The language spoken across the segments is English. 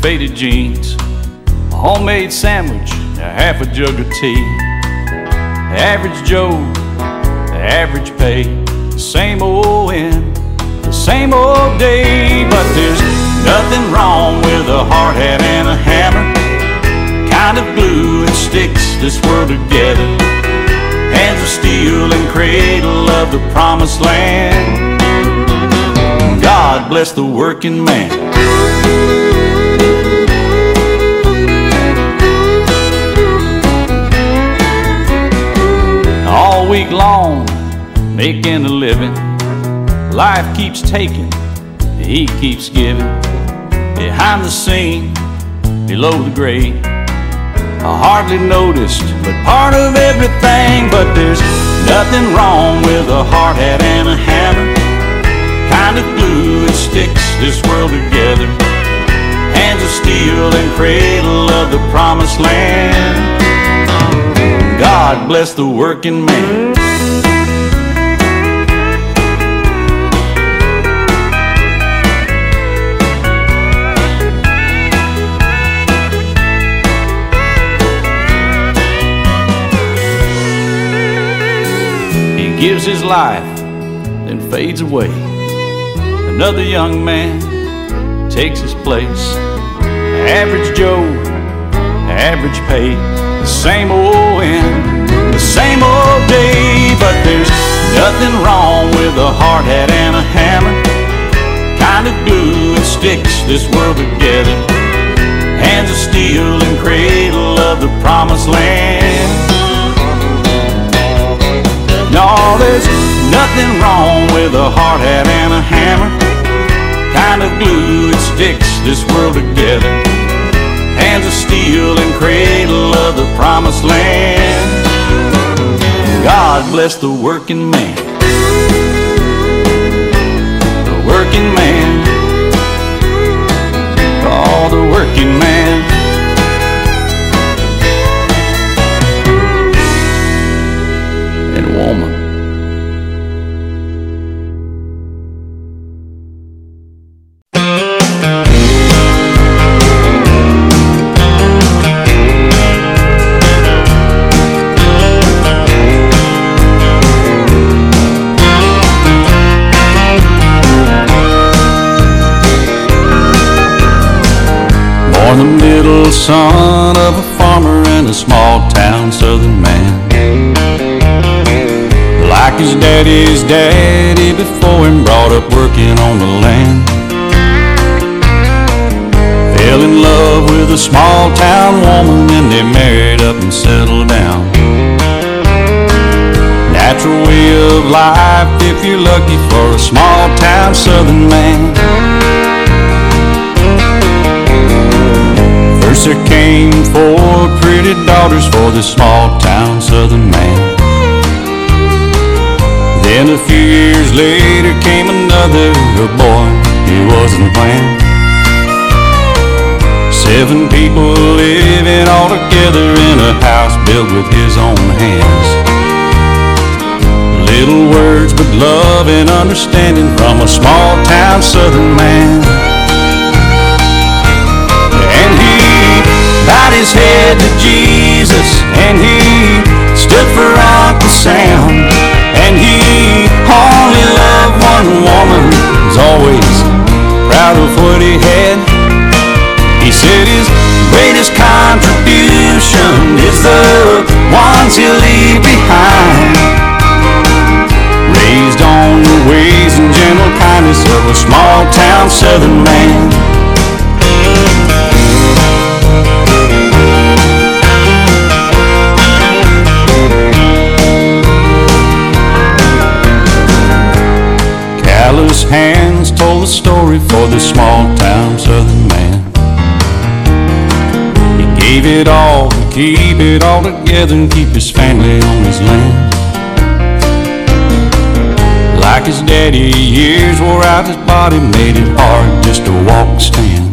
faded jeans, a homemade sandwich, a half a jug of tea. The average Joe, the average pay, the same old end, the same old day. But there's nothing wrong with a hard hat and a hammer, kind of glue that sticks this world together. Hands of steel and cradle of the promised land. God bless the working man. Week long, making a living. Life keeps taking, he keeps giving. Behind the scene, below the grade. I hardly noticed, but part of everything. But there's nothing wrong with a hard hat and a hammer. Kind of glue that sticks this world together. Hands of steel and cradle of the promised land. God bless the working man. He gives his life, then fades away. Another young man takes his place. Average Joe, average pay, same old end, the same old day. But there's nothing wrong with a hard hat and a hammer. Kind of glue that sticks this world together. Hands of steel and cradle of the promised land. No, there's nothing wrong with a hard hat and a hammer. Kind of glue that sticks this world together. Hands of steel and cradle of the promised land. God bless the working man. The working man. Born the middle son of a farmer in a small town southern man. Like his daddy's daddy before him, brought up working on the land. Fell in love with a small town woman and they married up and settled down. Natural way of life if you're lucky for a small town southern man. Daughters for this small town southern man. Then a few years later came another boy, he wasn't planned. Seven people living all together in a house built with his own hands. Little words but love and understanding from a small town southern man. And he bowed his head to contribution is the ones he'll leave behind. Raised on the ways and gentle kindness of a small town southern man. Callous hands told the story for this small town southern gave it all to keep it all together and keep his family on his land. Like his daddy, years wore out his body, made it hard just to walk and stand.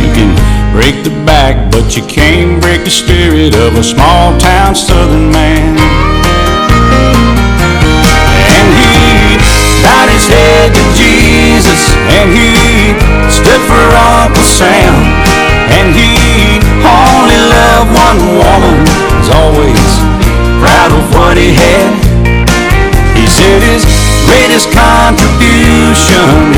You can break the back, but you can't break the spirit of a small town southern man. And he bowed his head to Jesus, and he stood for Uncle Sam, and he only loved one woman was always proud of what he had. He said his greatest contribution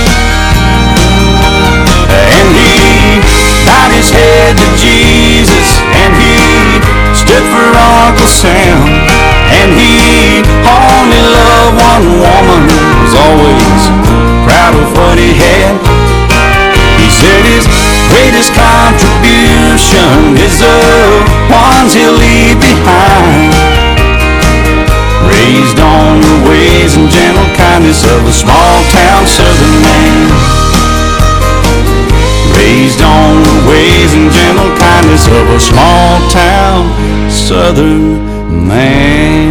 Small town southern man.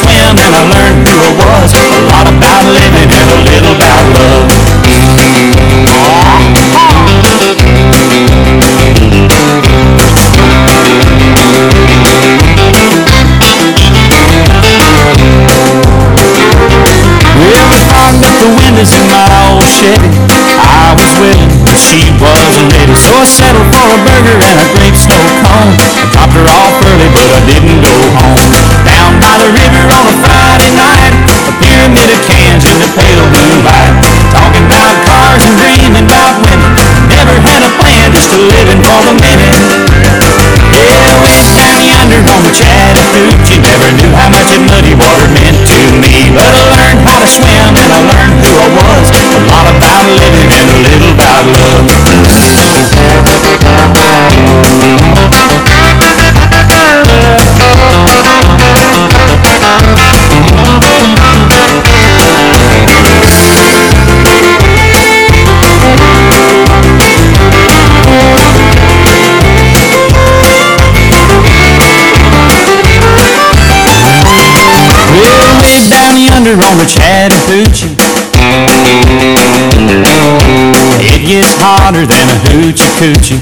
hotter than a hoochie coochie.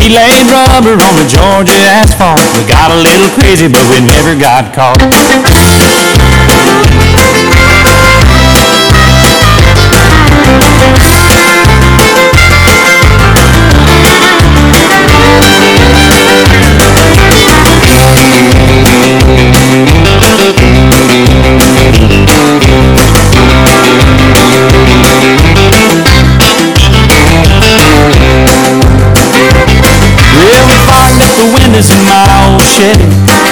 We laid rubber on the Georgia asphalt. We got a little crazy, but we never got caught. shitty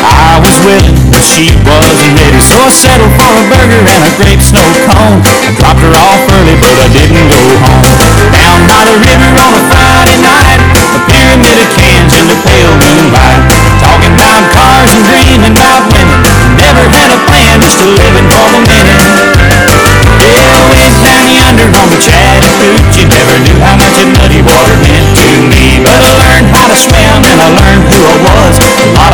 I was willing, but she wasn't ready So I settled for a burger and a grape snow cone. I dropped her off early, but I didn't go home. Down by the river on a Friday night A pyramid of cans in the pale moonlight. Talking about cars and dreaming about women. Never had a plan, just a living for the minute. Yeah, I went down the under on the chatty Chattahoochee You never knew how much a muddy water meant to me. But I learned how to swim and I learned who I was.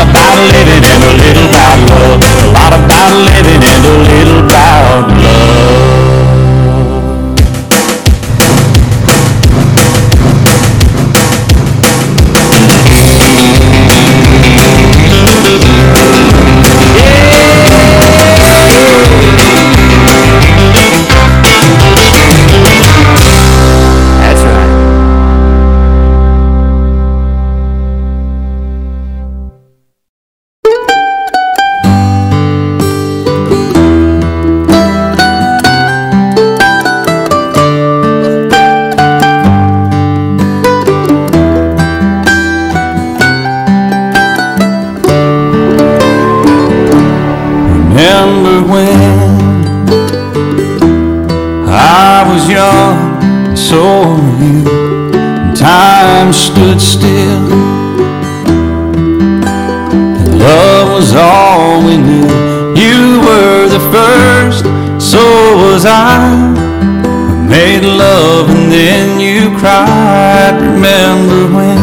Cried. Remember when?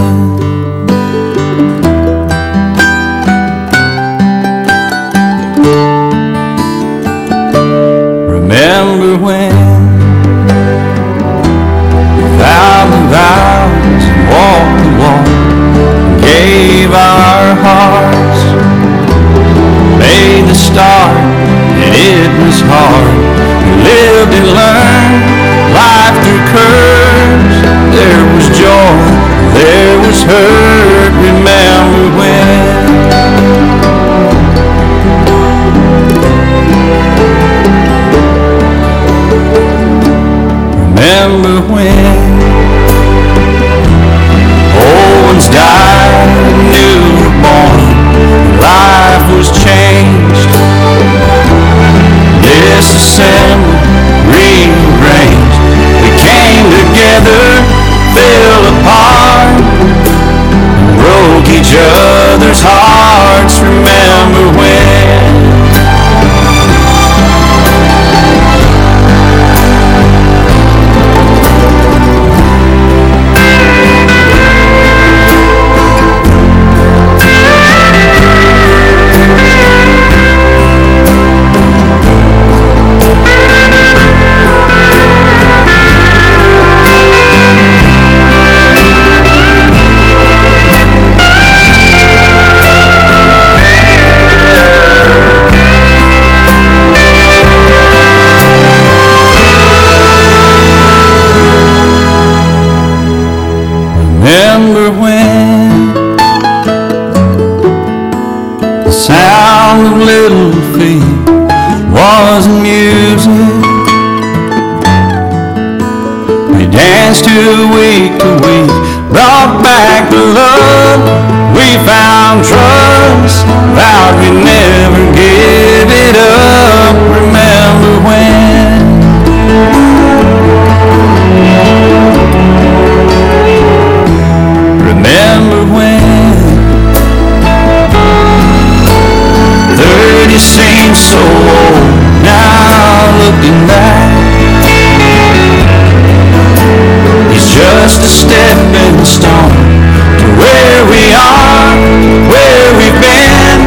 Remember when we vowed the vows and walked the walk gave our hearts, made the start, and it was hard. We lived and learned life through curves. There was joy, there was hurt. Remember when? To week to week, brought back the love. We found trust, vowed we'd never give it up. Remember when? Remember when Thirty seems so old now looking back just a stepping stone to where we are, where we've been.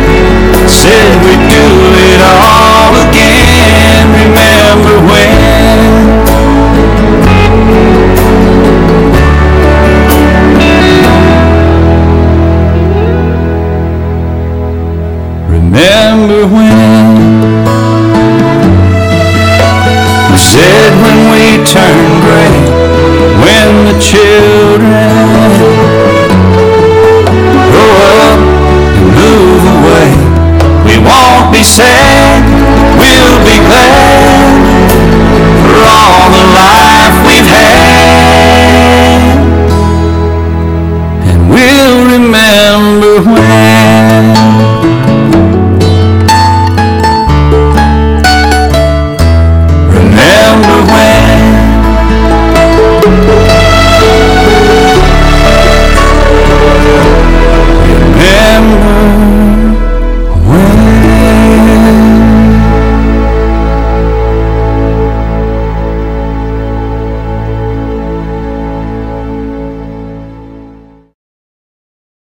Said we'd do it all again. Remember when? Remember when? We said when we turn gray, children grow up and move away, we won't be sad.